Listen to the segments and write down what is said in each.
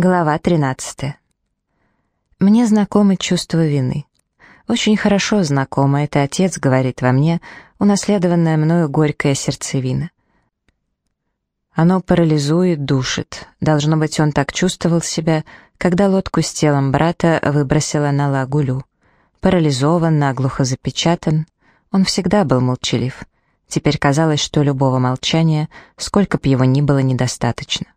Глава 13. Мне знакомо чувство вины. Очень хорошо знакомо, это отец говорит во мне, унаследованная мною горькая сердцевина. Оно парализует, душит. Должно быть, он так чувствовал себя, когда лодку с телом брата выбросила на лагулю. Парализован, наглухо запечатан. Он всегда был молчалив. Теперь казалось, что любого молчания, сколько б его ни было, недостаточно.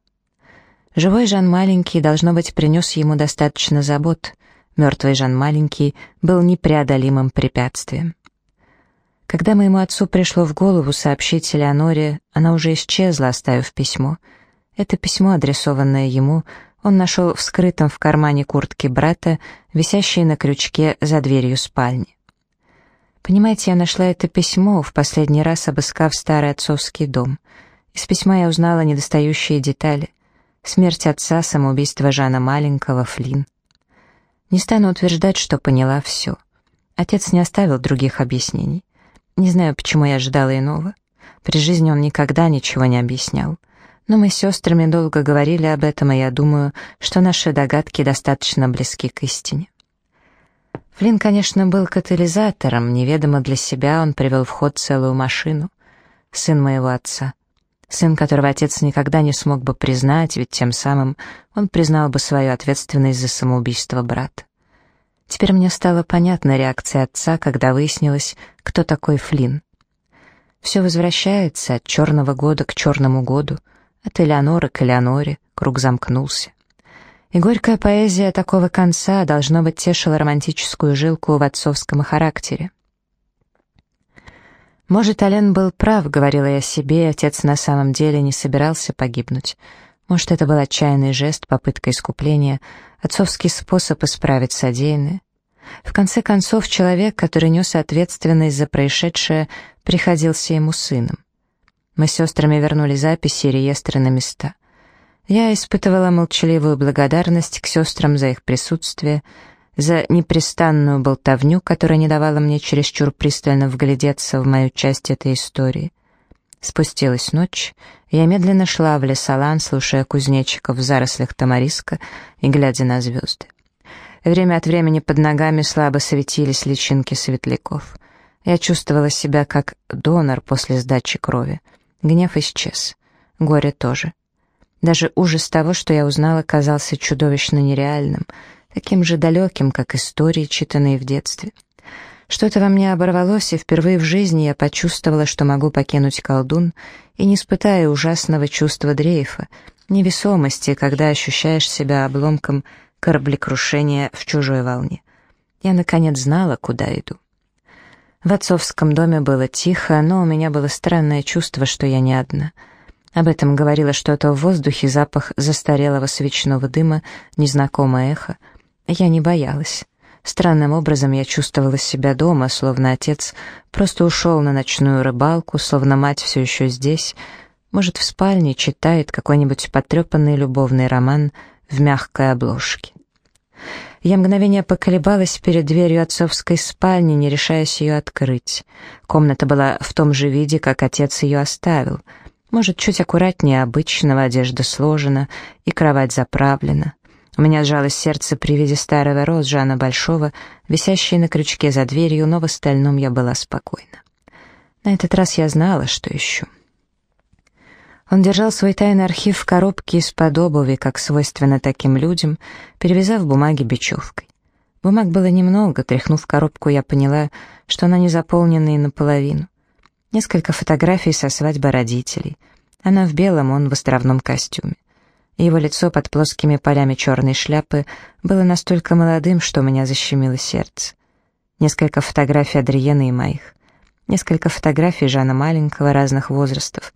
Живой Жан Маленький, должно быть, принес ему достаточно забот. Мертвый Жан Маленький был непреодолимым препятствием. Когда моему отцу пришло в голову сообщить Элеоноре, она уже исчезла, оставив письмо. Это письмо, адресованное ему, он нашел вскрытым в кармане куртки брата, висящей на крючке за дверью спальни. Понимаете, я нашла это письмо, в последний раз обыскав старый отцовский дом. Из письма я узнала недостающие детали — Смерть отца, самоубийство Жана Маленького, Флин. Не стану утверждать, что поняла все. Отец не оставил других объяснений. Не знаю, почему я ожидала иного. При жизни он никогда ничего не объяснял. Но мы с сестрами долго говорили об этом, и я думаю, что наши догадки достаточно близки к истине. Флинн, конечно, был катализатором, неведомо для себя он привел в ход целую машину. Сын моего отца сын которого отец никогда не смог бы признать, ведь тем самым он признал бы свою ответственность за самоубийство брата. Теперь мне стала понятна реакция отца, когда выяснилось, кто такой Флинн. Все возвращается от черного года к черному году, от Элеоноры к Элеоноре, круг замкнулся. И горькая поэзия такого конца, должно быть, тешила романтическую жилку в отцовском характере. Может, Ален был прав, говорила я себе, отец на самом деле не собирался погибнуть. Может, это был отчаянный жест, попытка искупления, отцовский способ исправить содеянное. В конце концов, человек, который нес ответственность за происшедшее, приходился ему сыном. Мы с сестрами вернули записи и реестры на места. Я испытывала молчаливую благодарность к сестрам за их присутствие, за непрестанную болтовню, которая не давала мне чересчур пристально вглядеться в мою часть этой истории. Спустилась ночь, я медленно шла в лесолан, слушая кузнечиков в зарослях тамариска и глядя на звезды. Время от времени под ногами слабо светились личинки светляков. Я чувствовала себя как донор после сдачи крови. Гнев исчез. Горе тоже. Даже ужас того, что я узнала, казался чудовищно нереальным — таким же далеким, как истории, читанные в детстве. Что-то во мне оборвалось, и впервые в жизни я почувствовала, что могу покинуть колдун и не испытая ужасного чувства дрейфа, невесомости, когда ощущаешь себя обломком кораблекрушения в чужой волне. Я, наконец, знала, куда иду. В отцовском доме было тихо, но у меня было странное чувство, что я не одна. Об этом говорило что-то в воздухе, запах застарелого свечного дыма, незнакомое эхо — я не боялась. Странным образом я чувствовала себя дома, словно отец просто ушел на ночную рыбалку, словно мать все еще здесь, может, в спальне читает какой-нибудь потрепанный любовный роман в мягкой обложке. Я мгновение поколебалась перед дверью отцовской спальни, не решаясь ее открыть. Комната была в том же виде, как отец ее оставил. Может, чуть аккуратнее обычного, одежда сложена и кровать заправлена. У меня сжалось сердце при виде старого роз Жана Большого, висящей на крючке за дверью, но в остальном я была спокойна. На этот раз я знала, что ищу. Он держал свой тайный архив в коробке из-под обуви, как свойственно таким людям, перевязав бумаги бечевкой. Бумаг было немного, тряхнув коробку, я поняла, что она не заполнена и наполовину. Несколько фотографий со свадьбы родителей. Она в белом, он в островном костюме. Его лицо под плоскими полями черной шляпы было настолько молодым, что у меня защемило сердце. Несколько фотографий Адриены и моих. Несколько фотографий Жана Маленького разных возрастов.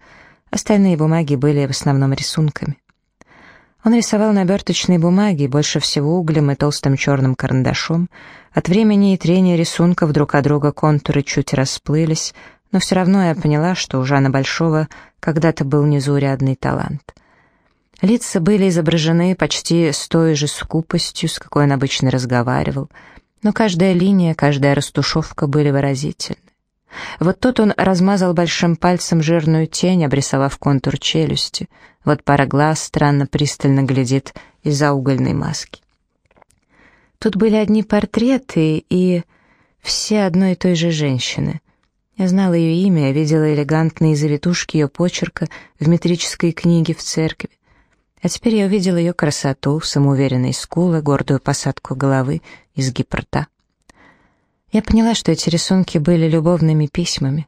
Остальные бумаги были в основном рисунками. Он рисовал на оберточной бумаге, больше всего углем и толстым черным карандашом. От времени и трения рисунков друг от друга контуры чуть расплылись, но все равно я поняла, что у Жана Большого когда-то был незаурядный талант — Лица были изображены почти с той же скупостью, с какой он обычно разговаривал, но каждая линия, каждая растушевка были выразительны. Вот тут он размазал большим пальцем жирную тень, обрисовав контур челюсти. Вот пара глаз странно пристально глядит из-за угольной маски. Тут были одни портреты и все одной и той же женщины. Я знала ее имя, видела элегантные завитушки ее почерка в метрической книге в церкви. А теперь я увидела ее красоту, самоуверенные скулы, гордую посадку головы, изгиб рта. Я поняла, что эти рисунки были любовными письмами.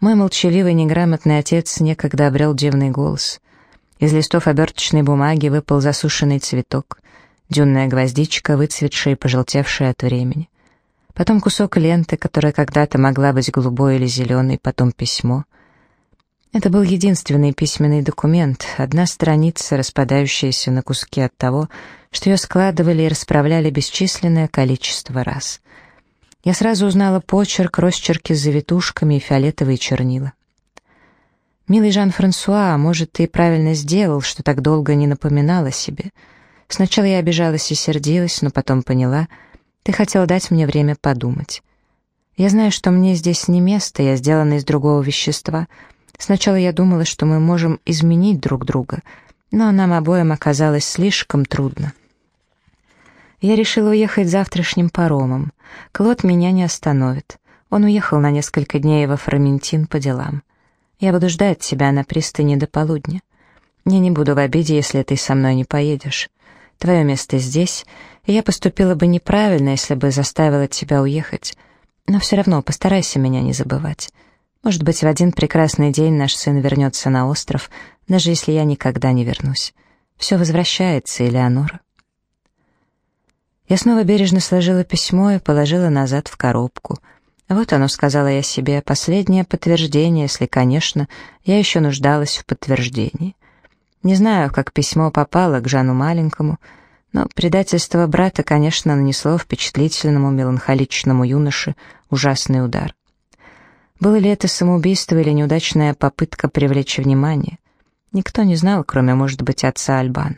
Мой молчаливый, неграмотный отец некогда обрел дивный голос. Из листов оберточной бумаги выпал засушенный цветок, дюнная гвоздичка, выцветшая и пожелтевшая от времени. Потом кусок ленты, которая когда-то могла быть голубой или зеленой, потом письмо. Это был единственный письменный документ, одна страница, распадающаяся на куски от того, что ее складывали и расправляли бесчисленное количество раз. Я сразу узнала почерк, росчерки с завитушками и фиолетовые чернила. «Милый Жан-Франсуа, может, ты правильно сделал, что так долго не напоминал о себе. Сначала я обижалась и сердилась, но потом поняла — ты хотел дать мне время подумать. Я знаю, что мне здесь не место, я сделана из другого вещества. Сначала я думала, что мы можем изменить друг друга, но нам обоим оказалось слишком трудно. Я решила уехать завтрашним паромом. Клод меня не остановит. Он уехал на несколько дней во Фроментин по делам. Я буду ждать тебя на пристани до полудня. Я не буду в обиде, если ты со мной не поедешь. Твое место здесь, и я поступила бы неправильно, если бы заставила тебя уехать. Но все равно постарайся меня не забывать. Может быть, в один прекрасный день наш сын вернется на остров, даже если я никогда не вернусь. Все возвращается, Элеонора. Я снова бережно сложила письмо и положила назад в коробку. Вот оно, сказала я себе, последнее подтверждение, если, конечно, я еще нуждалась в подтверждении. Не знаю, как письмо попало к Жану Маленькому, но предательство брата, конечно, нанесло впечатлительному меланхоличному юноше ужасный удар. Было ли это самоубийство или неудачная попытка привлечь внимание? Никто не знал, кроме, может быть, отца Альбана.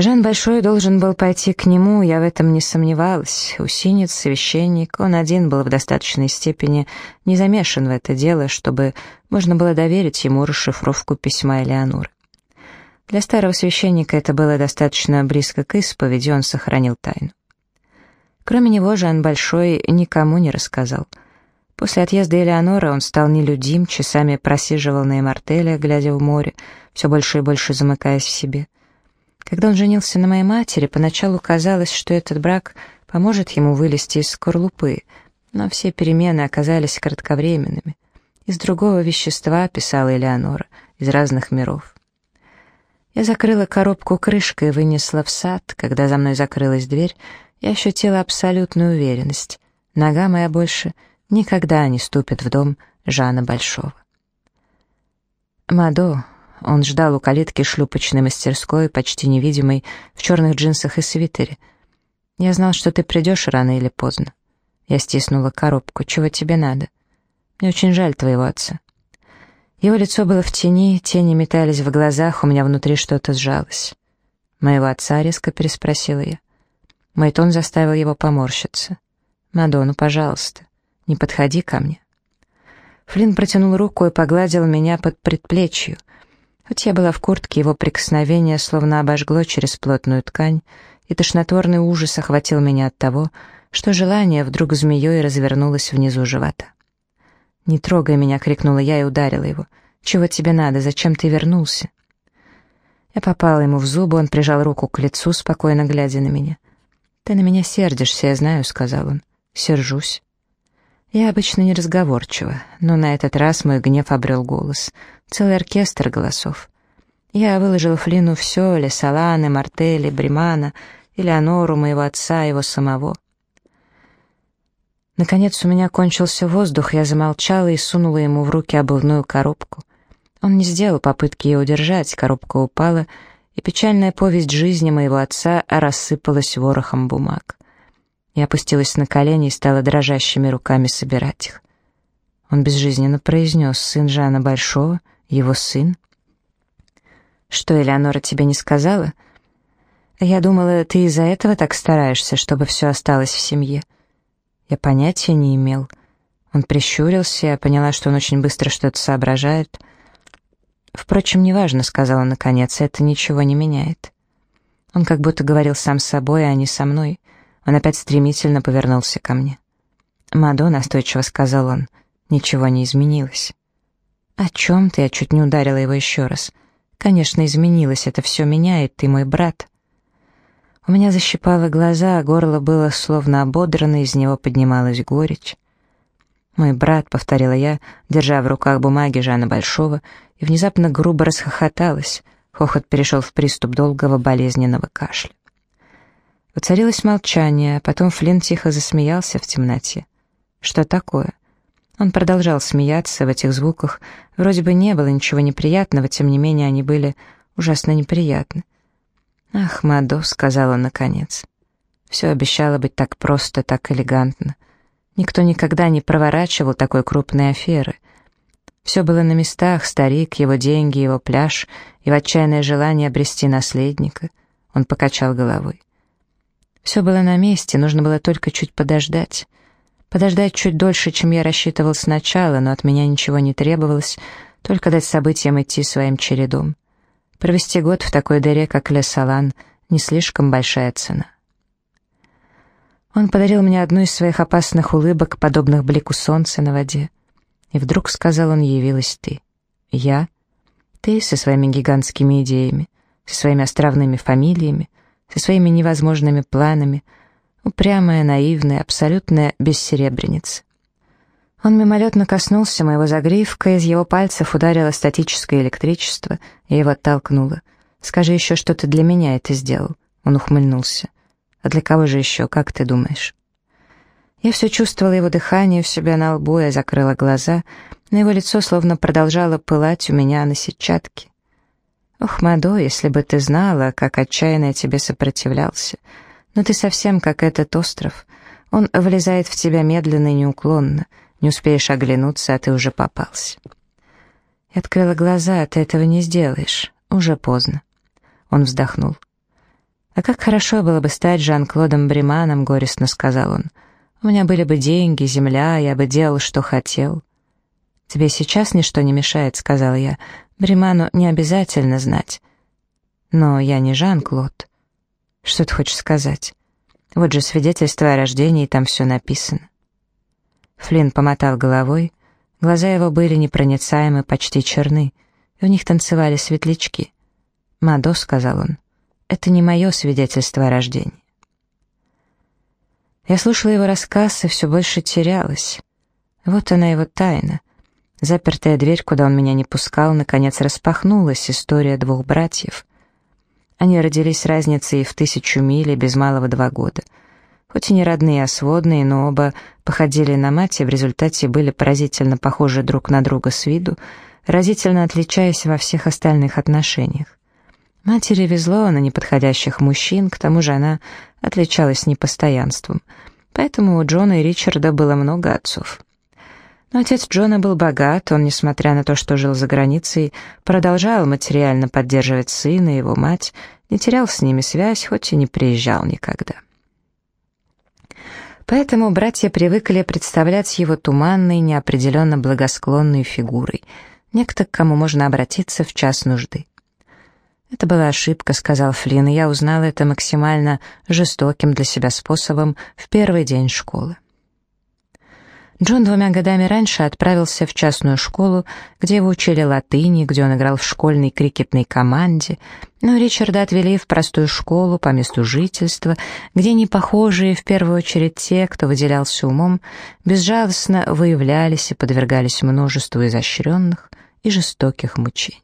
Жан Большой должен был пойти к нему, я в этом не сомневалась. Усинец, священник, он один был в достаточной степени не замешан в это дело, чтобы можно было доверить ему расшифровку письма Элеоноры. Для старого священника это было достаточно близко к исповеди, он сохранил тайну. Кроме него Жан Большой никому не рассказал. После отъезда Элеоноры он стал нелюдим, часами просиживал на Эмартеле, глядя в море, все больше и больше замыкаясь в себе. Когда он женился на моей матери, поначалу казалось, что этот брак поможет ему вылезти из скорлупы, но все перемены оказались кратковременными. Из другого вещества, писала Элеонора, из разных миров. Я закрыла коробку крышкой и вынесла в сад. Когда за мной закрылась дверь, я ощутила абсолютную уверенность. Нога моя больше никогда не ступит в дом Жана Большого. Мадо, он ждал у калитки шлюпочной мастерской, почти невидимой, в черных джинсах и свитере. «Я знал, что ты придешь рано или поздно». Я стиснула коробку. «Чего тебе надо?» «Мне очень жаль твоего отца». Его лицо было в тени, тени метались в глазах, у меня внутри что-то сжалось. «Моего отца?» — резко переспросила я. Мой тон заставил его поморщиться. «Мадонну, пожалуйста, не подходи ко мне». Флинн протянул руку и погладил меня под предплечью — Хоть я была в куртке, его прикосновение словно обожгло через плотную ткань, и тошнотворный ужас охватил меня от того, что желание вдруг змеей развернулось внизу живота. «Не трогай меня!» — крикнула я и ударила его. «Чего тебе надо? Зачем ты вернулся?» Я попала ему в зубы, он прижал руку к лицу, спокойно глядя на меня. «Ты на меня сердишься, я знаю», — сказал он. «Сержусь». Я обычно неразговорчива, но на этот раз мой гнев обрел голос. Целый оркестр голосов. Я выложил Флину все, Лесоланы, Мартели, Бримана, Элеонору, моего отца, его самого. Наконец у меня кончился воздух, я замолчала и сунула ему в руки обувную коробку. Он не сделал попытки ее удержать, коробка упала, и печальная повесть жизни моего отца рассыпалась ворохом бумаг. Я опустилась на колени и стала дрожащими руками собирать их. Он безжизненно произнес «Сын Жана Большого, его сын». «Что, Элеонора тебе не сказала?» «Я думала, ты из-за этого так стараешься, чтобы все осталось в семье». Я понятия не имел. Он прищурился, я поняла, что он очень быстро что-то соображает. «Впрочем, неважно», — сказала наконец, — «это ничего не меняет». Он как будто говорил сам с собой, а не со мной. Он опять стремительно повернулся ко мне. «Мадо», — настойчиво сказал он, — «ничего не изменилось». «О чем ты?» — я чуть не ударила его еще раз. «Конечно, изменилось, это все меняет, ты мой брат». У меня защипало глаза, а горло было словно ободрано, из него поднималась горечь. «Мой брат», — повторила я, держа в руках бумаги Жана Большого, и внезапно грубо расхохоталась. Хохот перешел в приступ долгого болезненного кашля. Воцарилось молчание, а потом Флинн тихо засмеялся в темноте. «Что такое?» Он продолжал смеяться в этих звуках. Вроде бы не было ничего неприятного, тем не менее они были ужасно неприятны. «Ах, Мадо», — сказала наконец. Все обещало быть так просто, так элегантно. Никто никогда не проворачивал такой крупной аферы. Все было на местах, старик, его деньги, его пляж, в отчаянное желание обрести наследника. Он покачал головой. Все было на месте, нужно было только чуть подождать. Подождать чуть дольше, чем я рассчитывал сначала, но от меня ничего не требовалось, только дать событиям идти своим чередом. Провести год в такой дыре, как Лесалан, не слишком большая цена. Он подарил мне одну из своих опасных улыбок, подобных блику солнца на воде. И вдруг, сказал он, явилась ты. Я? Ты со своими гигантскими идеями, со своими островными фамилиями, со своими невозможными планами, упрямая, наивная, абсолютная бессеребреница. Он мимолетно коснулся моего загривка, из его пальцев ударило статическое электричество, и его оттолкнуло. «Скажи еще, что ты для меня это сделал». Он ухмыльнулся. «А для кого же еще, как ты думаешь?» Я все чувствовала его дыхание у себя на лбу, я закрыла глаза, но его лицо словно продолжало пылать у меня на сетчатке. «Ох, Мадо, если бы ты знала, как отчаянно я тебе сопротивлялся. Но ты совсем как этот остров. Он влезает в тебя медленно и неуклонно». Не успеешь оглянуться, а ты уже попался. Я открыла глаза, ты этого не сделаешь. Уже поздно. Он вздохнул. «А как хорошо было бы стать Жан-Клодом Бреманом», — горестно сказал он. «У меня были бы деньги, земля, я бы делал, что хотел». «Тебе сейчас ничто не мешает», — сказала я. «Бреману не обязательно знать». «Но я не Жан-Клод». «Что ты хочешь сказать?» «Вот же свидетельство о рождении, там все написано». Флинн помотал головой. Глаза его были непроницаемы, почти черны, и у них танцевали светлячки. «Мадо», — сказал он, — «это не мое свидетельство о рождении». Я слушала его рассказ и все больше терялась. Вот она его тайна. Запертая дверь, куда он меня не пускал, наконец распахнулась, история двух братьев. Они родились разницей в тысячу миль и без малого два года — Хоть и не родные, а сводные, но оба походили на мать и в результате были поразительно похожи друг на друга с виду, разительно отличаясь во всех остальных отношениях. Матери везло на неподходящих мужчин, к тому же она отличалась непостоянством, поэтому у Джона и Ричарда было много отцов. Но отец Джона был богат, он, несмотря на то, что жил за границей, продолжал материально поддерживать сына и его мать, не терял с ними связь, хоть и не приезжал никогда. Поэтому братья привыкли представлять его туманной, неопределенно благосклонной фигурой, некто, к кому можно обратиться в час нужды. «Это была ошибка», — сказал Флинн, я узнал это максимально жестоким для себя способом в первый день школы. Джон двумя годами раньше отправился в частную школу, где его учили латыни, где он играл в школьной крикетной команде, но Ричарда отвели в простую школу по месту жительства, где непохожие, в первую очередь те, кто выделялся умом, безжалостно выявлялись и подвергались множеству изощренных и жестоких мучений.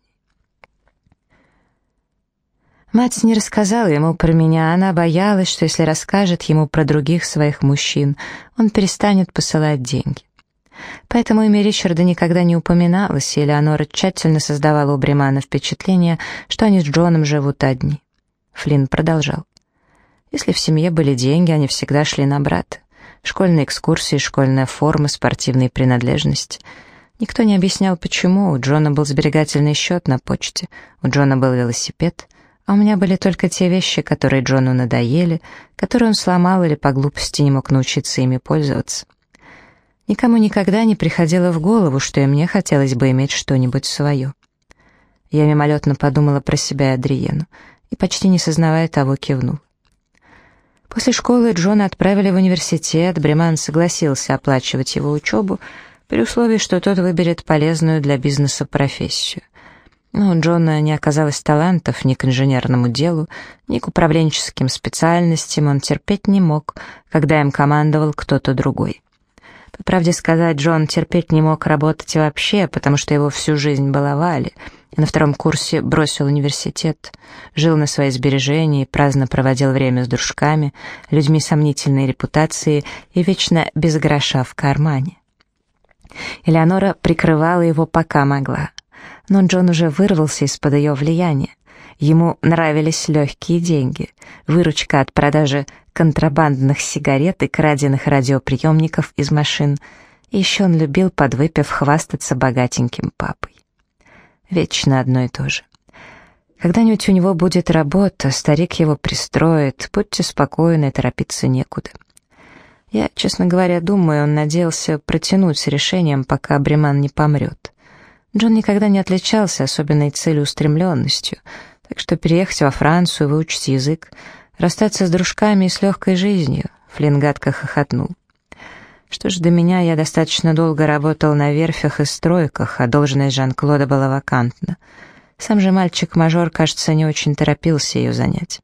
Мать не рассказала ему про меня, она боялась, что если расскажет ему про других своих мужчин, он перестанет посылать деньги. Поэтому имя Ричарда никогда не упоминалось, и Элеонора тщательно создавала у Бремана впечатление, что они с Джоном живут одни. Флинн продолжал. Если в семье были деньги, они всегда шли на брата. Школьные экскурсии, школьная форма, спортивные принадлежности. Никто не объяснял, почему. У Джона был сберегательный счет на почте, у Джона был велосипед — А у меня были только те вещи, которые Джону надоели, которые он сломал или по глупости не мог научиться ими пользоваться. Никому никогда не приходило в голову, что и мне хотелось бы иметь что-нибудь свое. Я мимолетно подумала про себя и Адриену, и почти не сознавая того, кивнул. После школы Джона отправили в университет, Бреман согласился оплачивать его учебу, при условии, что тот выберет полезную для бизнеса профессию. Но у Джона не оказалось талантов ни к инженерному делу, ни к управленческим специальностям, он терпеть не мог, когда им командовал кто-то другой. По правде сказать, Джон терпеть не мог работать вообще, потому что его всю жизнь баловали, и на втором курсе бросил университет, жил на свои сбережения и праздно проводил время с дружками, людьми сомнительной репутации и вечно без гроша в кармане. Элеонора прикрывала его пока могла, но Джон уже вырвался из-под ее влияния. Ему нравились легкие деньги, выручка от продажи контрабандных сигарет и краденных радиоприемников из машин. Еще он любил, подвыпив, хвастаться богатеньким папой. Вечно одно и то же. Когда-нибудь у него будет работа, старик его пристроит, будьте спокойны, торопиться некуда. Я, честно говоря, думаю, он надеялся протянуть с решением, пока Бреман не помрет. Джон никогда не отличался особенной целеустремленностью, так что переехать во Францию, выучить язык, расстаться с дружками и с легкой жизнью, Флинн гадко хохотнул. Что ж до меня, я достаточно долго работал на верфях и стройках, а должность Жан-Клода была вакантна. Сам же мальчик-мажор, кажется, не очень торопился ее занять.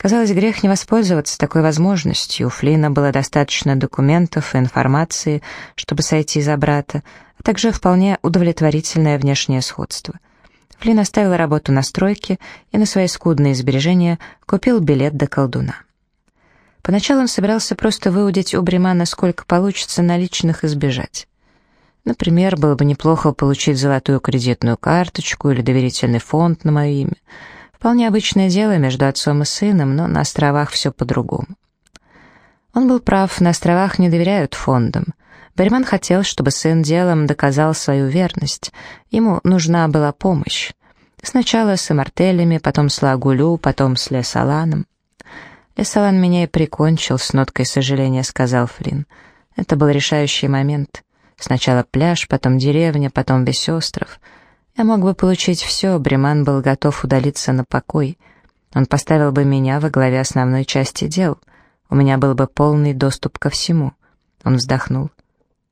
Казалось, грех не воспользоваться такой возможностью. У Флина было достаточно документов и информации, чтобы сойти за брата, а также вполне удовлетворительное внешнее сходство. Флин оставил работу на стройке и на свои скудные сбережения купил билет до колдуна. Поначалу он собирался просто выудить у Бремана сколько получится наличных и сбежать. Например, было бы неплохо получить золотую кредитную карточку или доверительный фонд на мое имя. Вполне обычное дело между отцом и сыном, но на островах все по-другому. Он был прав, на островах не доверяют фондам. Берман хотел, чтобы сын делом доказал свою верность. Ему нужна была помощь. Сначала с Эмартелями, потом с Лагулю, потом с Лесаланом. «Лесалан меня и прикончил», — с ноткой сожаления сказал Флинн. Это был решающий момент. Сначала пляж, потом деревня, потом весь остров. Я мог бы получить все, Бреман был готов удалиться на покой. Он поставил бы меня во главе основной части дел. У меня был бы полный доступ ко всему. Он вздохнул.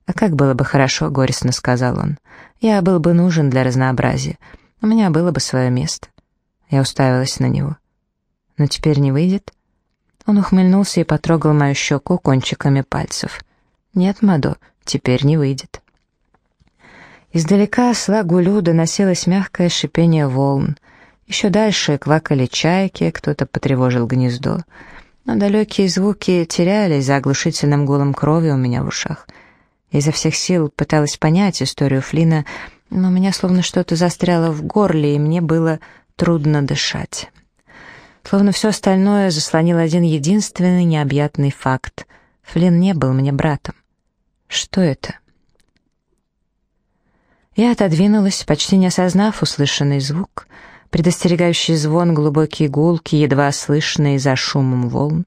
«А как было бы хорошо», — горестно сказал он. «Я был бы нужен для разнообразия. У меня было бы свое место». Я уставилась на него. «Но теперь не выйдет?» Он ухмыльнулся и потрогал мою щеку кончиками пальцев. «Нет, Мадо, теперь не выйдет». Издалека с лагулю доносилось мягкое шипение волн. Еще дальше квакали чайки, кто-то потревожил гнездо. Но далекие звуки терялись за оглушительным гулом крови у меня в ушах — изо всех сил пыталась понять историю Флина, но у меня словно что-то застряло в горле, и мне было трудно дышать. Словно все остальное заслонил один единственный необъятный факт. Флин не был мне братом. Что это? Я отодвинулась, почти не осознав услышанный звук, предостерегающий звон, глубокие гулки, едва слышные за шумом волн.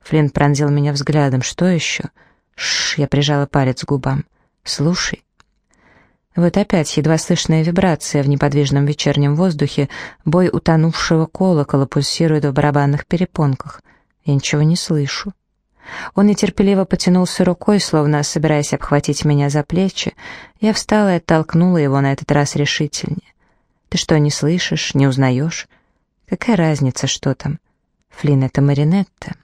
Флинн пронзил меня взглядом. «Что еще?» Шш, я прижала палец к губам. Слушай. Вот опять едва слышная вибрация в неподвижном вечернем воздухе, бой утонувшего колокола пульсирует в барабанных перепонках. Я ничего не слышу. Он нетерпеливо потянулся рукой, словно собираясь обхватить меня за плечи. Я встала и оттолкнула его на этот раз решительнее. «Ты что, не слышишь, не узнаешь? Какая разница, что там? Флин, это Маринетта».